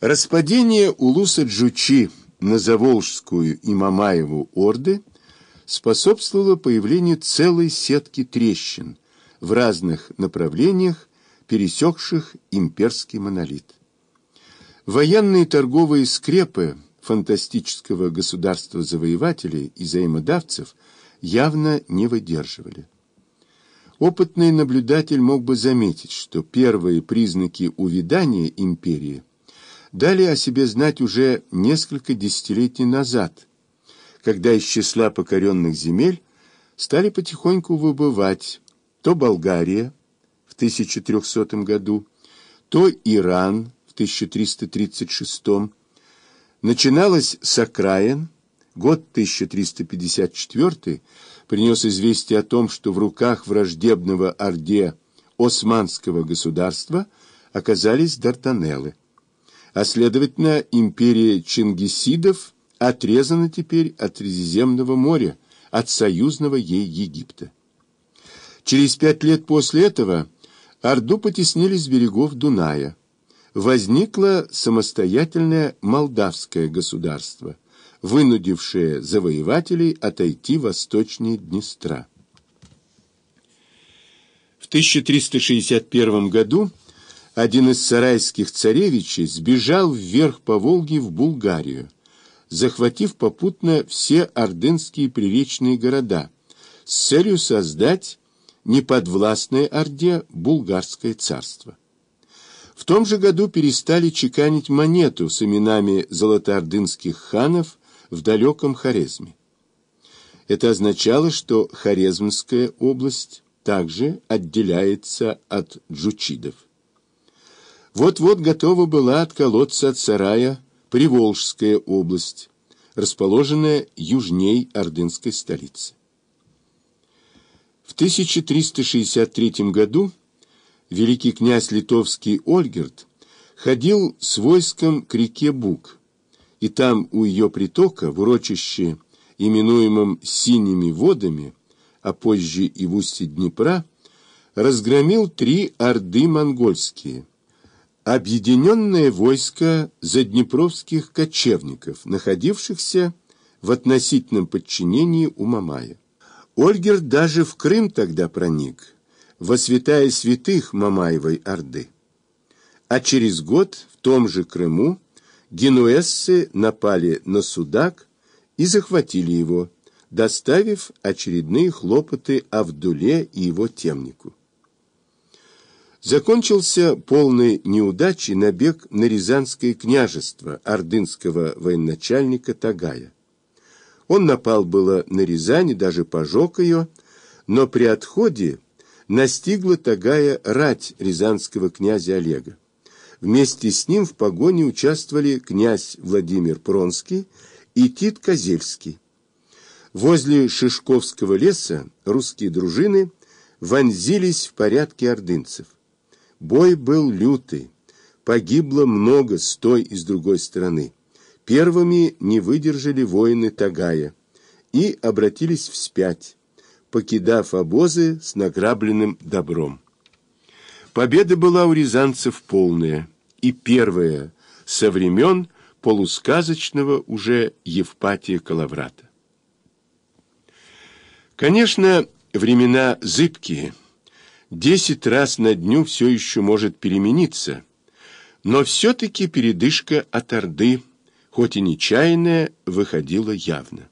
Распадение Улуса Джучи на Заволжскую и Мамаеву орды способствовало появлению целой сетки трещин в разных направлениях, пересекших имперский монолит. Военные торговые скрепы фантастического государства-завоевателей и взаимодавцев явно не выдерживали. Опытный наблюдатель мог бы заметить, что первые признаки увядания империи – дали о себе знать уже несколько десятилетий назад, когда из числа покоренных земель стали потихоньку выбывать то Болгария в 1300 году, то Иран в 1336, начиналось с окраин, год 1354 принес известие о том, что в руках враждебного Орде Османского государства оказались Дартанеллы а следовательно империя Чингисидов отрезана теперь от Средиземного моря, от союзного ей Египта. Через пять лет после этого Орду потеснили с берегов Дуная. Возникло самостоятельное молдавское государство, вынудившее завоевателей отойти восточнее Днестра. В 1361 году один из сарайских царевичей сбежал вверх по Волге в Булгарию, захватив попутно все ордынские приречные города с целью создать неподвластное Орде булгарское царство. В том же году перестали чеканить монету с именами золотоордынских ханов в далеком Хорезме. Это означало, что Хорезмская область также отделяется от джучидов. Вот-вот готова была отколоться от сарая Приволжская область, расположенная южней Ордынской столицы. В 1363 году великий князь литовский Ольгерт ходил с войском к реке Буг, и там у ее притока, в урочище, именуемом «синими водами», а позже и в устье Днепра, разгромил три орды монгольские – объединенное войско заднепровских кочевников, находившихся в относительном подчинении у Мамая. Ольгер даже в Крым тогда проник, во святая святых Мамаевой Орды. А через год в том же Крыму генуэзцы напали на Судак и захватили его, доставив очередные хлопоты Авдуле и его темнику закончился полной неудачей набег на Рязанское княжество ордынского военачальника Тагая. Он напал было на Рязань и даже пожег ее, но при отходе настигла Тагая рать рязанского князя Олега. Вместе с ним в погоне участвовали князь Владимир Пронский и Тит Козельский. Возле Шишковского леса русские дружины вонзились в порядке ордынцев. Бой был лютый. Погибло много с той и с другой стороны. Первыми не выдержали воины Тагая и обратились вспять, покидав обозы с награбленным добром. Победа была у рязанцев полная и первая со времен полусказочного уже Евпатия Калаврата. Конечно, времена зыбкие – Десять раз на дню все еще может перемениться, но все-таки передышка от Орды, хоть и нечаянная, выходила явно.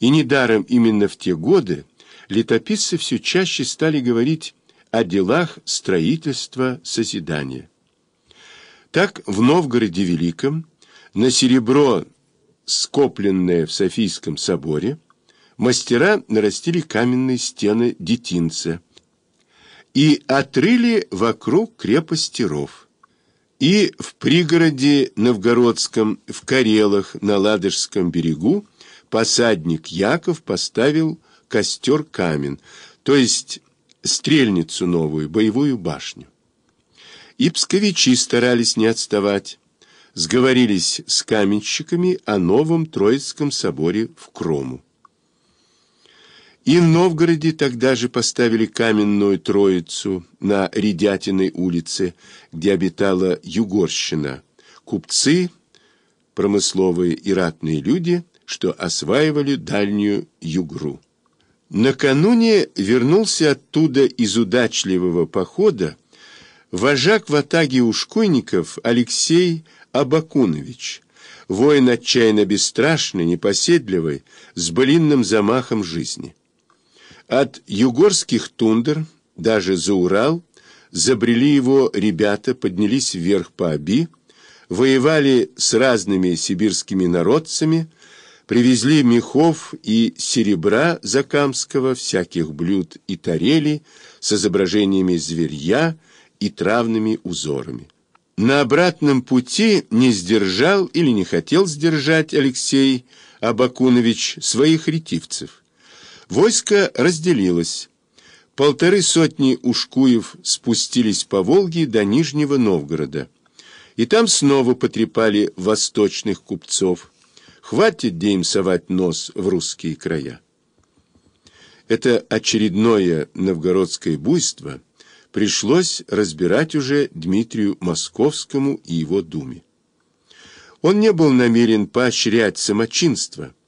И недаром именно в те годы летописцы все чаще стали говорить о делах строительства созидания. Так в Новгороде Великом на серебро, скопленное в Софийском соборе, мастера нарастили каменные стены детинца, и отрыли вокруг крепости ров. И в пригороде Новгородском, в Карелах, на Ладожском берегу, посадник Яков поставил костер-камен, то есть стрельницу новую, боевую башню. И псковичи старались не отставать, сговорились с каменщиками о новом Троицком соборе в Крому. И в Новгороде тогда же поставили каменную троицу на Редятиной улице, где обитала Югорщина, купцы, промысловые и ратные люди, что осваивали дальнюю Югру. Накануне вернулся оттуда из удачливого похода вожак в атаге ушкуйников Алексей Абакунович, воин отчаянно бесстрашный, непоседливый, с былинным замахом жизни. От югорских тундр, даже за Урал, забрели его ребята, поднялись вверх по Оби, воевали с разными сибирскими народцами, привезли мехов и серебра закамского, всяких блюд и тарелей с изображениями зверья и травными узорами. На обратном пути не сдержал или не хотел сдержать Алексей Абакунович своих ретивцев. Войско разделилось. Полторы сотни ушкуев спустились по Волге до Нижнего Новгорода. И там снова потрепали восточных купцов. Хватит где совать нос в русские края. Это очередное новгородское буйство пришлось разбирать уже Дмитрию Московскому и его думе. Он не был намерен поощрять самочинство –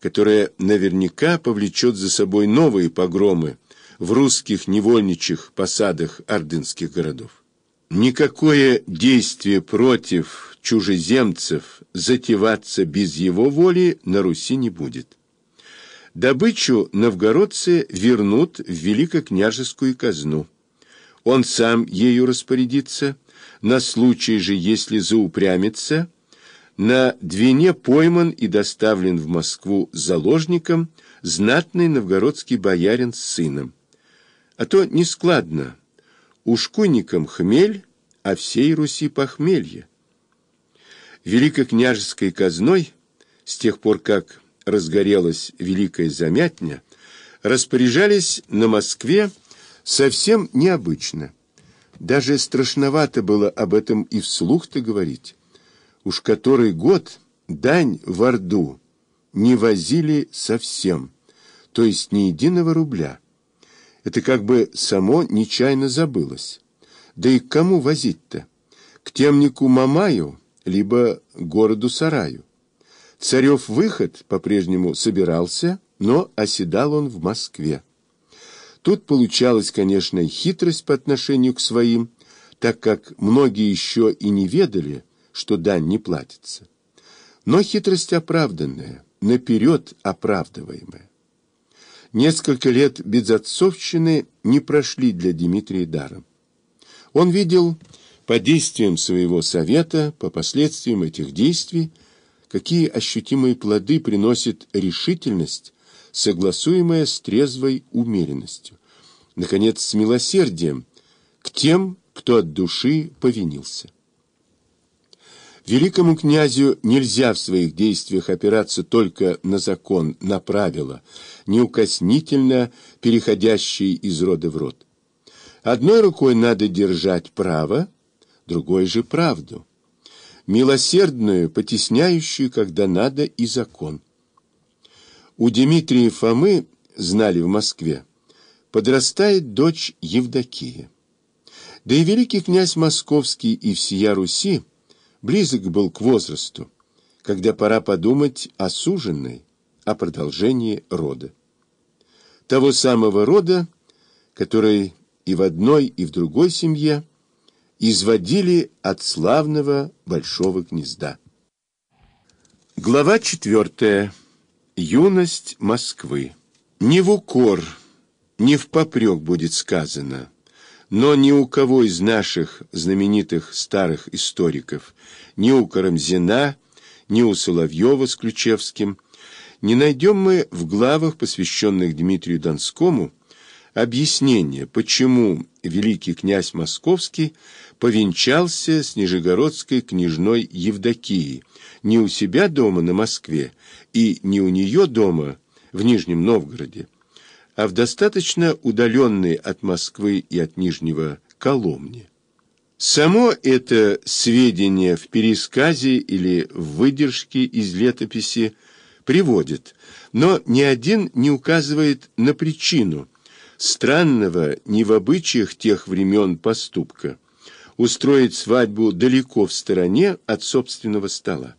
которая наверняка повлечет за собой новые погромы в русских невольничьих посадах ордынских городов. Никакое действие против чужеземцев затеваться без его воли на Руси не будет. Добычу новгородцы вернут в великокняжескую казну. Он сам ею распорядится, на случай же, если заупрямится – на Двине пойман и доставлен в Москву заложником знатный новгородский боярин с сыном. А то нескладно. Ушкуйникам хмель, а всей Руси похмелье. Великокняжеской казной, с тех пор как разгорелась Великая Замятня, распоряжались на Москве совсем необычно. Даже страшновато было об этом и вслух-то говорить уж который год дань в Орду не возили совсем, то есть ни единого рубля. Это как бы само нечаянно забылось. Да и к кому возить-то? К темнику Мамаю, либо городу Сараю. Царев выход по-прежнему собирался, но оседал он в Москве. Тут получалась, конечно, хитрость по отношению к своим, так как многие еще и не ведали, что дань не платится. Но хитрость оправданная, наперед оправдываемая. Несколько лет безотцовщины не прошли для Дмитрия даром. Он видел по действиям своего совета, по последствиям этих действий, какие ощутимые плоды приносит решительность, согласуемая с трезвой умеренностью, наконец, с милосердием к тем, кто от души повинился. Великому князю нельзя в своих действиях опираться только на закон, на правила, неукоснительно переходящие из рода в род. Одной рукой надо держать право, другой же правду, милосердную, потесняющую, когда надо, и закон. У Дмитрия Фомы, знали в Москве, подрастает дочь Евдокия. Да и великий князь Московский и всея Руси близок был к возрасту, когда пора подумать о суженной, о продолжении рода. Того самого рода, который и в одной, и в другой семье изводили от славного большого гнезда. Глава четвертая. Юность Москвы. Не в укор, не в попрек будет сказано – но ни у кого из наших знаменитых старых историков, ни у Карамзина, ни у Соловьева с Ключевским, не найдем мы в главах, посвященных Дмитрию Донскому, объяснение, почему великий князь Московский повенчался с нижегородской княжной Евдокией не у себя дома на Москве и не у нее дома в Нижнем Новгороде, а в достаточно удаленной от Москвы и от Нижнего Коломне. Само это сведение в пересказе или в выдержке из летописи приводит, но ни один не указывает на причину странного не в обычаях тех времен поступка, устроить свадьбу далеко в стороне от собственного стола.